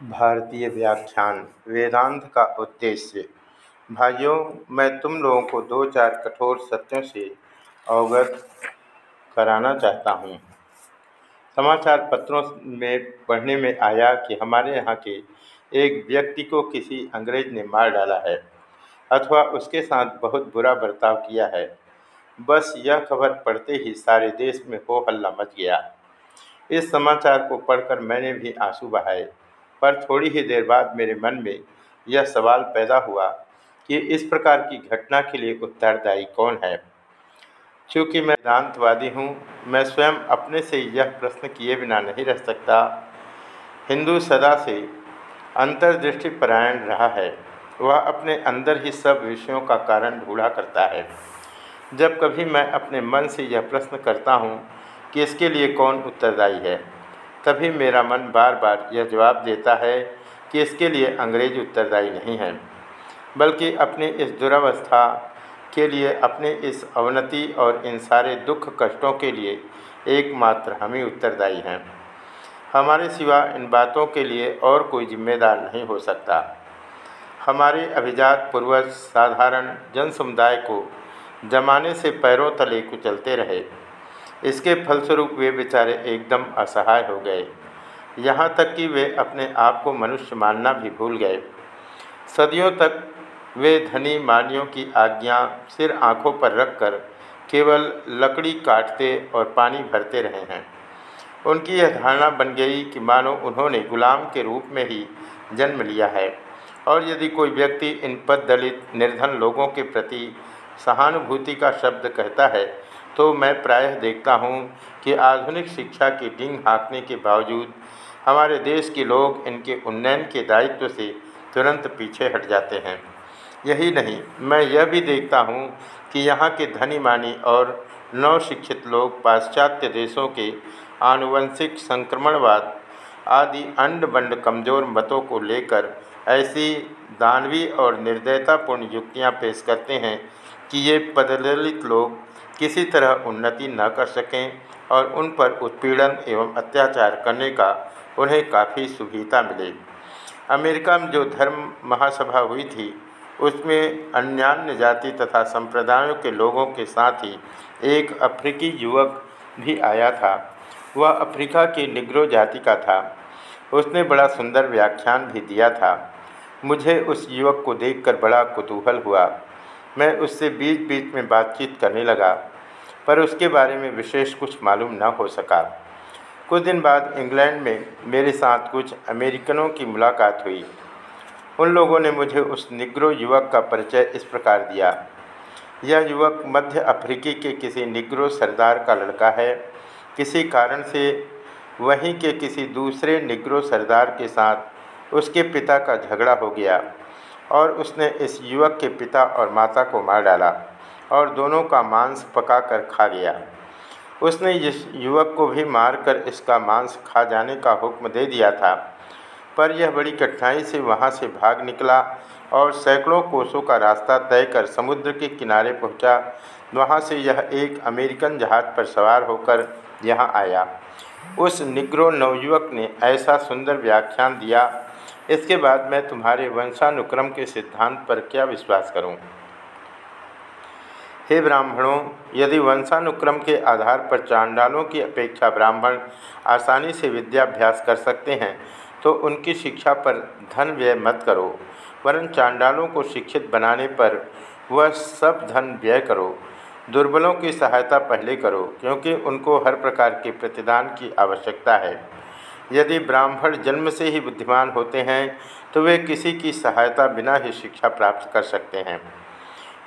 भारतीय व्याख्यान, वेदांत का उद्देश्य। भाइयों, मैं तुम लोगों को दो चार कठोर सत्यों से अवगत कराना चाहता हूँ। समाचार पत्रों में पढ़ने में आया कि हमारे यहाँ के एक व्यक्ति को किसी अंग्रेज़ ने मार डाला है, अथवा उसके साथ बहुत बुरा बर्ताव किया है। बस यह खबर पढ़ते ही सारे देश में हो हल्ला मच गया। इस समाचार को पढ़कर मैंने भी आँसू बहाए। पर थोड़ी ही देर बाद मेरे मन में यह सवाल पैदा हुआ कि इस प्रकार की घटना के लिए उत्तरदायी कौन है? चूँकि मैं दांतवादी हूँ, मैं स्वयं अपने से यह प्रश्न किए बिना नहीं रह सकता। हिंदू सदा से अंतर्दृष्टि परायण रहा है। वह अपने अंदर ही सब विषयों का कारण ढूंढा करता है। जब कभी मैं अपने मन से यह प्रश्न करता हूँ कि इसके लिए कौन उत्तरदायी है? तभी मेरा मन बार बार यह जवाब देता है कि इसके लिए अंग्रेज़ उत्तरदायी नहीं है, बल्कि अपनी इस दुरावस्था के लिए, अपने इस अवनति और इन सारे दुख कष्टों के लिए एकमात्र हम ही उत्तरदायी हैं। हमारे सिवा इन बातों के लिए और कोई जिम्मेदार नहीं हो सकता। हमारे अभिजात पूर्वज साधारण जन समुदाय को जमाने से पैरों तले कुचलते रहे। इसके फलस्वरूप वे बेचारे एकदम असहाय हो गए। यहाँ तक कि वे अपने आप को मनुष्य मानना भी भूल गए। सदियों तक वे धनी मानियों की आज्ञा सिर आँखों पर रखकर केवल लकड़ी काटते और पानी भरते रहे हैं। उनकी यह धारणा बन गई कि मानो उन्होंने गुलाम के रूप में ही जन्म लिया है और यदि कोई व्यक्ति इन पद दलित निर्धन लोगों के प्रति सहानुभूति का शब्द कहता है तो मैं प्रायः देखता हूँ कि आधुनिक शिक्षा की डिंग हाँकने के बावजूद हमारे देश के लोग इनके उन्नयन के दायित्व से तुरंत पीछे हट जाते हैं। यही नहीं, मैं यह भी देखता हूँ कि यहाँ के धनी मानी और नवशिक्षित लोग पाश्चात्य देशों के आनुवंशिक संक्रमणवाद आदि अंड बंड कमज़ोर मतों को लेकर ऐसी दानवी और निर्दयतापूर्ण युक्तियाँ पेश करते हैं कि ये पदलित लोग किसी तरह उन्नति न कर सकें और उन पर उत्पीड़न एवं अत्याचार करने का उन्हें काफ़ी सुविधा मिले। अमेरिका में जो धर्म महासभा हुई थी, उसमें अन्यान्य जाति तथा संप्रदायों के लोगों के साथ ही एक अफ्रीकी युवक भी आया था। वह अफ्रीका की निग्रो जाति का था। उसने बड़ा सुंदर व्याख्यान भी दिया था। मुझे उस युवक को देखकर बड़ा कुतूहल हुआ। मैं उससे बीच बीच में बातचीत करने लगा, पर उसके बारे में विशेष कुछ मालूम न हो सका। कुछ दिन बाद इंग्लैंड में मेरे साथ कुछ अमेरिकनों की मुलाकात हुई। उन लोगों ने मुझे उस निग्रो युवक का परिचय इस प्रकार दिया। यह युवक मध्य अफ्रीकी के किसी निग्रो सरदार का लड़का है। किसी कारण से वहीं के किसी दूसरे निग्रो सरदार के साथ उसके पिता का झगड़ा हो गया और उसने इस युवक के पिता और माता को मार डाला और दोनों का मांस पकाकर खा गया। उसने इस युवक को भी मारकर इसका मांस खा जाने का हुक्म दे दिया था। पर यह बड़ी कठिनाई से वहाँ से भाग निकला और सैकड़ों कोसों का रास्ता तय कर समुद्र के किनारे पहुँचा। वहाँ से यह एक अमेरिकन जहाज़ पर सवार होकर यहाँ आया। उस निग्रो नवयुवक ने ऐसा सुंदर व्याख्यान दिया इसके बाद मैं तुम्हारे वंशानुक्रम के सिद्धांत पर क्या विश्वास करूँ? हे ब्राह्मणों, यदि वंशानुक्रम के आधार पर चांडालों की अपेक्षा ब्राह्मण आसानी से विद्याभ्यास कर सकते हैं तो उनकी शिक्षा पर धन व्यय मत करो, वरन चांडालों को शिक्षित बनाने पर वह सब धन व्यय करो दुर्बलों की सहायता पहले करो, क्योंकि उनको हर प्रकार के प्रतिदान की आवश्यकता है। यदि ब्राह्मण जन्म से ही बुद्धिमान होते हैं तो वे किसी की सहायता बिना ही शिक्षा प्राप्त कर सकते हैं।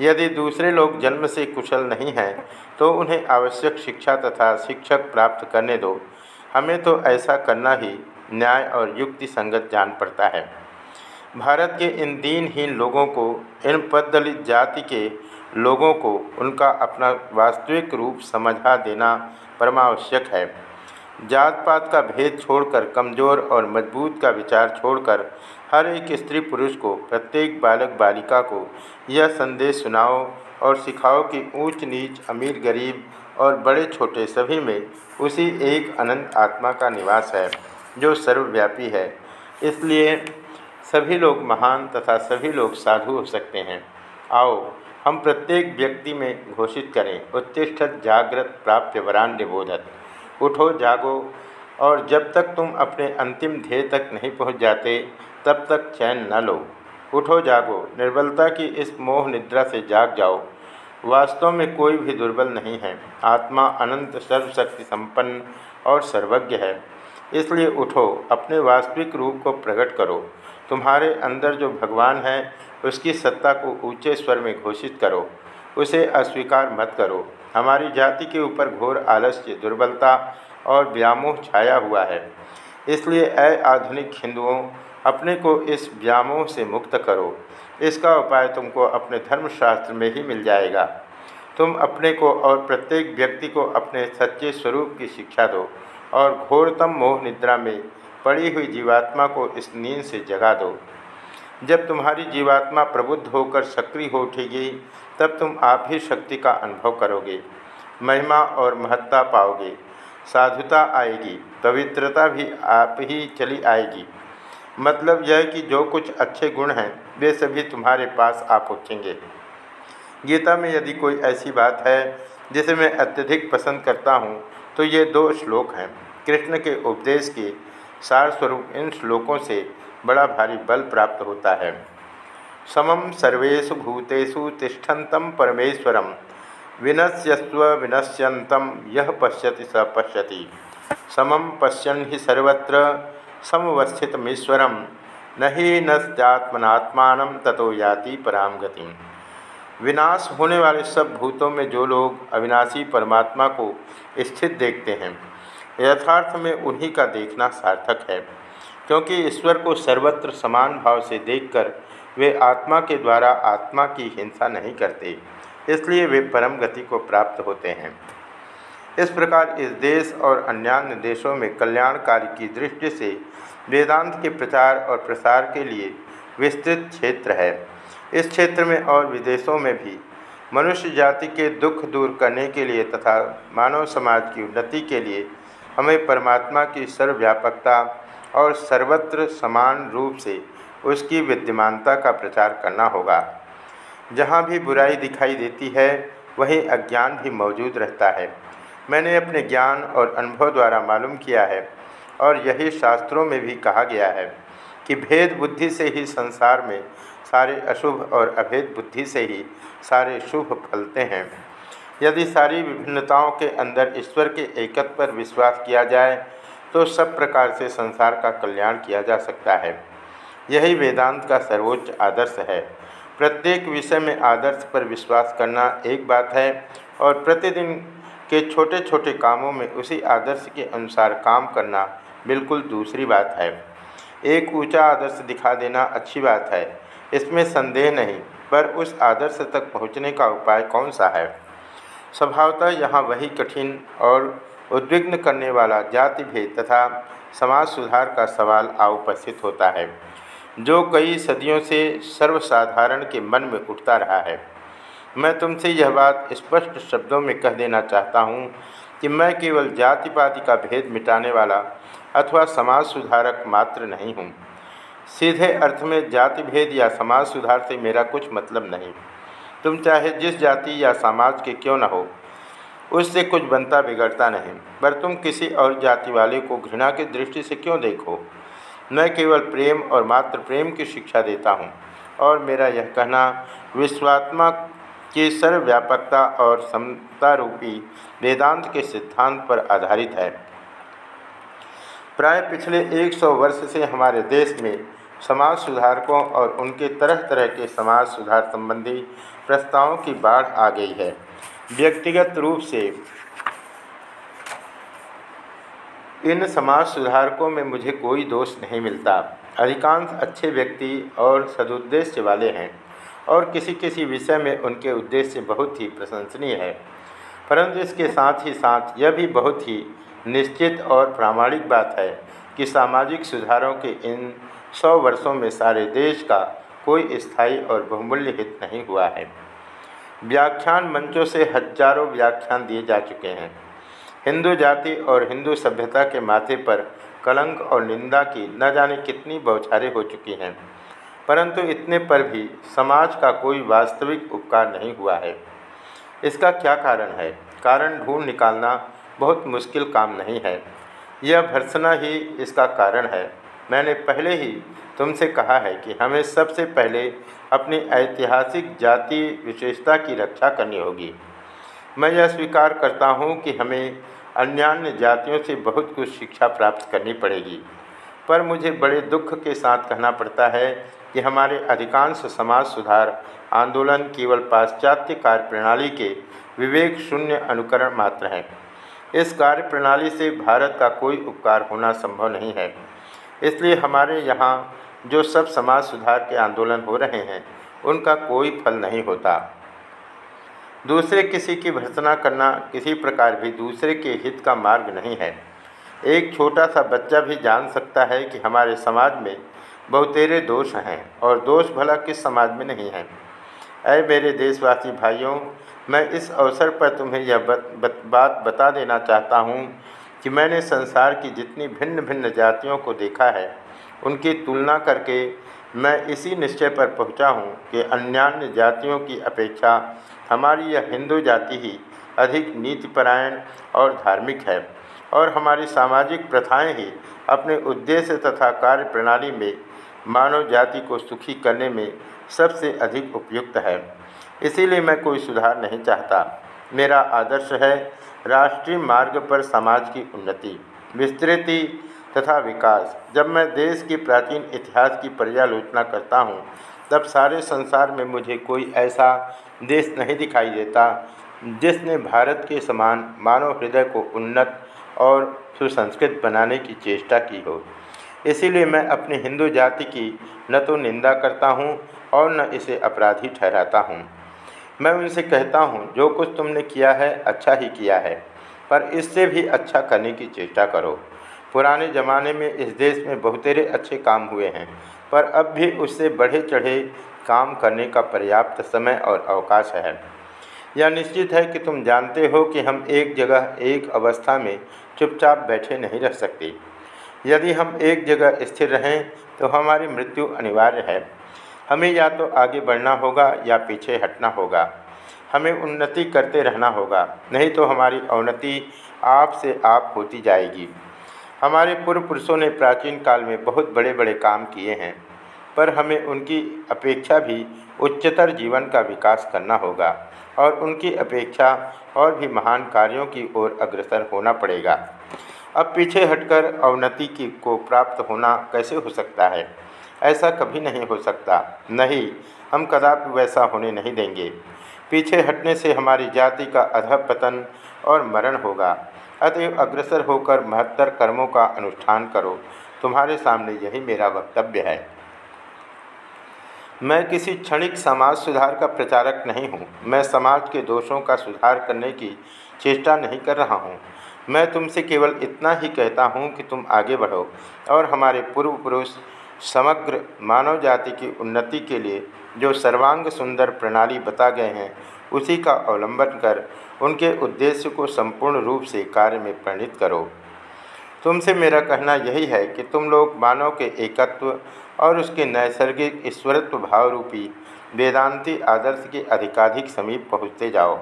यदि दूसरे लोग जन्म से कुशल नहीं हैं तो उन्हें आवश्यक शिक्षा तथा शिक्षक प्राप्त करने दो। हमें तो ऐसा करना ही न्याय और युक्ति संगत जान पड़ता है। भारत के इन दीनहीन लोगों को इन पदलित जाति के लोगों को उनका अपना वास्तविक रूप समझा देना परमावश्यक है। जात पात का भेद छोड़कर, कमज़ोर और मज़बूत का विचार छोड़कर, हर एक स्त्री पुरुष को, प्रत्येक बालक बालिका को, यह संदेश सुनाओ और सिखाओ कि ऊंच नीच अमीर गरीब और बड़े छोटे सभी में उसी एक अनंत आत्मा का निवास है, जो सर्वव्यापी है। इसलिए सभी लोग महान तथा सभी लोग साधु हो सकते हैं। आओ हम प्रत्येक व्यक्ति में घोषित करें उत्तिष्ठत जागृत, प्राप्य, वरान्य बोधत। उठो, जागो, और जब तक तुम अपने अंतिम ध्येय तक नहीं पहुँच जाते, तब तक चैन न लो। उठो, जागो। निर्बलता की इस मोह निद्रा से जाग जाओ। वास्तव में कोई भी दुर्बल नहीं है। आत्मा अनंत, सर्वशक्ति संपन्न और सर्वज्ञ है। इसलिए उठो, अपने वास्तविक रूप को प्रकट करो। तुम्हारे अंदर जो भगवान है, उसकी सत्ता को ऊँचे स्वर में घोषित करो। उसे अस्वीकार मत करो। हमारी जाति के ऊपर घोर आलस्य, दुर्बलता और व्यामोह छाया हुआ है। इसलिए अ आधुनिक हिंदुओं, अपने को इस व्यामोह से मुक्त करो। इसका उपाय तुमको अपने धर्मशास्त्र में ही मिल जाएगा। तुम अपने को और प्रत्येक व्यक्ति को अपने सच्चे स्वरूप की शिक्षा दो और घोरतम मोह निद्रा में पड़ी हुई जीवात्मा को इस नींद से जगा दो। जब तुम्हारी जीवात्मा प्रबुद्ध होकर सक्रिय हो उठेगी, तब तुम आप ही शक्ति का अनुभव करोगे, महिमा और महत्ता पाओगे। साधुता आएगी, पवित्रता भी आप ही चली आएगी। मतलब यह कि जो कुछ अच्छे गुण हैं, वे सभी तुम्हारे पास आ पहुँचेंगे। गीता में यदि कोई ऐसी बात है, जिसे मैं अत्यधिक पसंद करता हूँ तो ये दो श्लोक हैं। कृष्ण के उपदेश के सार स्वरूप इन श्लोकों से बड़ा भारी बल प्राप्त होता है। समम सर्वेशु भूतेषु तिष्ठन्तं परमेश्वरम विनश्यस्व विनश्यंतम यह पश्यति स पश्यति। समम पश्यन ही सर्वत्र समवस्थितमीश्वरम न ही नस्त्यात्मनात्मान ततो याति पराम गति। विनाश होने वाले सब भूतों में जो लोग अविनाशी परमात्मा को स्थित देखते हैं यथार्थ में उन्हीं का देखना सार्थक है, क्योंकि ईश्वर को सर्वत्र समान भाव से देखकर वे आत्मा के द्वारा आत्मा की हिंसा नहीं करते, इसलिए वे परम गति को प्राप्त होते हैं। इस प्रकार इस देश और अन्य देशों में कल्याणकारी की दृष्टि से वेदांत के प्रचार और प्रसार के लिए विस्तृत क्षेत्र है। इस क्षेत्र में और विदेशों में भी मनुष्य जाति के दुख दूर करने के लिए तथा मानव समाज की उन्नति के लिए हमें परमात्मा की सर्वव्यापकता और सर्वत्र समान रूप से उसकी विद्यमानता का प्रचार करना होगा। जहाँ भी बुराई दिखाई देती है, वहीं अज्ञान भी मौजूद रहता है। मैंने अपने ज्ञान और अनुभव द्वारा मालूम किया है और यही शास्त्रों में भी कहा गया है कि भेद बुद्धि से ही संसार में सारे अशुभ और अभेद बुद्धि से ही सारे शुभ फलते हैं। यदि सारी विभिन्नताओं के अंदर ईश्वर के एकत्व पर विश्वास किया जाए तो सब प्रकार से संसार का कल्याण किया जा सकता है। यही वेदांत का सर्वोच्च आदर्श है। प्रत्येक विषय में आदर्श पर विश्वास करना एक बात है, और प्रतिदिन के छोटे छोटे कामों में उसी आदर्श के अनुसार काम करना बिल्कुल दूसरी बात है। एक ऊँचा आदर्श दिखा देना अच्छी बात है। इसमें संदेह नहीं, पर उस आदर्श तक पहुँचने का उपाय कौन सा है? स्वभावतः यहाँ वही कठिन और उद्विग्न करने वाला जाति भेद तथा समाज सुधार का सवाल आ होता है, जो कई सदियों से सर्वसाधारण के मन में उठता रहा है। मैं तुमसे यह बात स्पष्ट शब्दों में कह देना चाहता हूँ कि मैं केवल जाति पाति का भेद मिटाने वाला अथवा समाज सुधारक मात्र नहीं हूँ। सीधे अर्थ में जाति भेद या समाज सुधार से मेरा कुछ मतलब नहीं। तुम चाहे जिस जाति या समाज के क्यों न हो, उससे कुछ बनता बिगड़ता नहीं। पर तुम किसी और जाति वाले को घृणा की दृष्टि से क्यों देखो? मैं केवल प्रेम और मात्र प्रेम की शिक्षा देता हूँ, और मेरा यह कहना विश्वात्मा की सर्वव्यापकता और समता रूपी वेदांत के सिद्धांत पर आधारित है। प्राय पिछले 100 वर्ष से हमारे देश में समाज सुधारकों और उनके तरह तरह के समाज सुधार संबंधी प्रस्तावों की बाढ़ आ गई है। व्यक्तिगत रूप से इन समाज सुधारकों में मुझे कोई दोष नहीं मिलता। अधिकांश अच्छे व्यक्ति और सदुद्देश्य वाले हैं और किसी किसी विषय में उनके उद्देश्य बहुत ही प्रशंसनीय है। परंतु इसके साथ ही साथ यह भी बहुत ही निश्चित और प्रामाणिक बात है कि सामाजिक सुधारों के इन सौ वर्षों में सारे देश का कोई स्थायी और बहुमूल्य हित नहीं हुआ है। व्याख्यान मंचों से हज़ारों व्याख्यान दिए जा चुके हैं। हिंदू जाति और हिंदू सभ्यता के माथे पर कलंक और निंदा की न जाने कितनी बौछारें हो चुकी हैं, परंतु इतने पर भी समाज का कोई वास्तविक उपकार नहीं हुआ है। इसका क्या कारण है? कारण ढूंढ निकालना बहुत मुश्किल काम नहीं है। यह भर्सना ही इसका कारण है। मैंने पहले ही तुमसे कहा है कि हमें सबसे पहले अपनी ऐतिहासिक जाति विशेषता की रक्षा करनी होगी। मैं यह स्वीकार करता हूँ कि हमें अन्यान्य जातियों से बहुत कुछ शिक्षा प्राप्त करनी पड़ेगी, पर मुझे बड़े दुख के साथ कहना पड़ता है कि हमारे अधिकांश समाज सुधार आंदोलन केवल पाश्चात्य कार्य प्रणाली के विवेक शून्य अनुकरण मात्र हैं। इस कार्य प्रणाली से भारत का कोई उपकार होना संभव नहीं है। इसलिए हमारे यहाँ जो सब समाज सुधार के आंदोलन हो रहे हैं उनका कोई फल नहीं होता। दूसरे किसी की भर्सना करना किसी प्रकार भी दूसरे के हित का मार्ग नहीं है। एक छोटा सा बच्चा भी जान सकता है कि हमारे समाज में बहुतेरे दोष हैं और दोष भला किस समाज में नहीं है। अय मेरे देशवासी भाइयों मैं इस अवसर पर तुम्हें यह बत, बत, बात बता देना चाहता हूँ कि मैंने संसार की जितनी भिन्न भिन्न जातियों को देखा है, उनकी तुलना करके मैं इसी निश्चय पर पहुँचा हूँ कि अन्यान्य जातियों की अपेक्षा हमारी यह हिंदू जाति ही अधिक नीतिपरायण और धार्मिक है और हमारी सामाजिक प्रथाएँ ही अपने उद्देश्य तथा कार्य प्रणाली में मानव जाति को सुखी करने में सबसे अधिक उपयुक्त है। इसीलिए मैं कोई सुधार नहीं चाहता। मेरा आदर्श है राष्ट्रीय मार्ग पर समाज की उन्नति, विस्तृति तथा विकास। जब मैं देश के प्राचीन इतिहास की पर्यालोचना करता हूँ, तब सारे संसार में मुझे कोई ऐसा देश नहीं दिखाई देता, जिसने भारत के समान मानव हृदय को उन्नत और सुसंस्कृत बनाने की चेष्टा की हो। इसीलिए मैं अपनी हिंदू जाति की न तो निंदा करता हूँ और न इसे अपराधी ठहराता हूँ। मैं उनसे कहता हूँ, जो कुछ तुमने किया है अच्छा ही किया है, पर इससे भी अच्छा करने की चेष्टा करो। पुराने ज़माने में इस देश में बहुतेरे अच्छे काम हुए हैं, पर अब भी उससे बढ़े चढ़े काम करने का पर्याप्त समय और अवकाश है। यह निश्चित है कि तुम जानते हो कि हम एक जगह, एक अवस्था में चुपचाप बैठे नहीं रह सकते। यदि हम एक जगह स्थिर रहें तो हमारी मृत्यु अनिवार्य है। हमें या तो आगे बढ़ना होगा या पीछे हटना होगा। हमें उन्नति करते रहना होगा, नहीं तो हमारी अवनति आप से आप होती जाएगी। हमारे पूर्व पुरुषों ने प्राचीन काल में बहुत बड़े बड़े काम किए हैं, पर हमें उनकी अपेक्षा भी उच्चतर जीवन का विकास करना होगा और उनकी अपेक्षा और भी महान कार्यों की ओर अग्रसर होना पड़ेगा। अब पीछे हटकर अवनति की को प्राप्त होना कैसे हो सकता है? ऐसा कभी नहीं हो सकता। नहीं, हम कदापि वैसा होने नहीं देंगे। पीछे हटने से हमारी जाति का अधपतन और मरण होगा। अतएव अग्रसर होकर महत्तर कर्मों का अनुष्ठान करो। तुम्हारे सामने यही मेरा वक्तव्य है। मैं किसी क्षणिक समाज सुधार का प्रचारक नहीं हूँ। मैं समाज के दोषों का सुधार करने की चेष्टा नहीं कर रहा हूँ। मैं तुमसे केवल इतना ही कहता हूँ कि तुम आगे बढ़ो और हमारे पूर्व पुरुष समग्र मानव जाति की उन्नति के लिए जो सर्वांग सुंदर प्रणाली बता गए हैं, उसी का अवलंबन कर उनके उद्देश्य को संपूर्ण रूप से कार्य में परिणित करो। तुमसे मेरा कहना यही है कि तुम लोग मानव के एकत्व और उसके नैसर्गिक ईश्वरत्व भाव रूपी वेदांती आदर्श के अधिकाधिक समीप पहुँचते जाओ।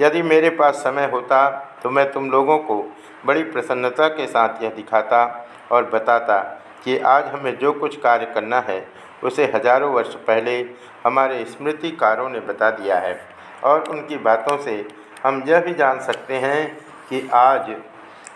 यदि मेरे पास समय होता तो मैं तुम लोगों को बड़ी प्रसन्नता के साथ यह दिखाता और बताता कि आज हमें जो कुछ कार्य करना है, उसे हज़ारों वर्ष पहले हमारे स्मृतिकारों ने बता दिया है। और उनकी बातों से हम यह भी जान सकते हैं कि आज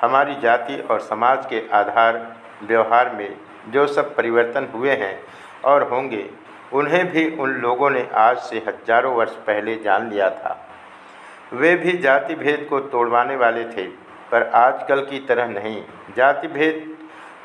हमारी जाति और समाज के आधार व्यवहार में जो सब परिवर्तन हुए हैं और होंगे, उन्हें भी उन लोगों ने आज से हज़ारों वर्ष पहले जान लिया था। वे भी जाति भेद को तोड़वाने वाले थे, पर आजकल की तरह नहीं। जाति भेद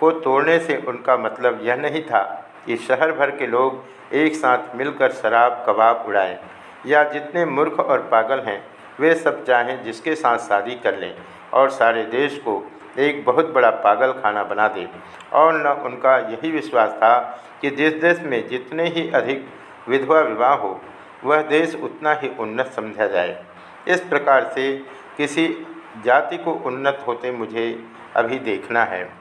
को तोड़ने से उनका मतलब यह नहीं था कि शहर भर के लोग एक साथ मिलकर शराब, कबाब उड़ाएँ। या जितने मूर्ख और पागल हैं, वे सब चाहें जिसके साथ शादी कर लें और सारे देश को एक बहुत बड़ा पागल खाना बना दें। और न उनका यही विश्वास था कि जिस देश में जितने ही अधिक विधवा विवाह हो, वह देश उतना ही उन्नत समझा जाए। इस प्रकार से किसी जाति को उन्नत होते मुझे अभी देखना है।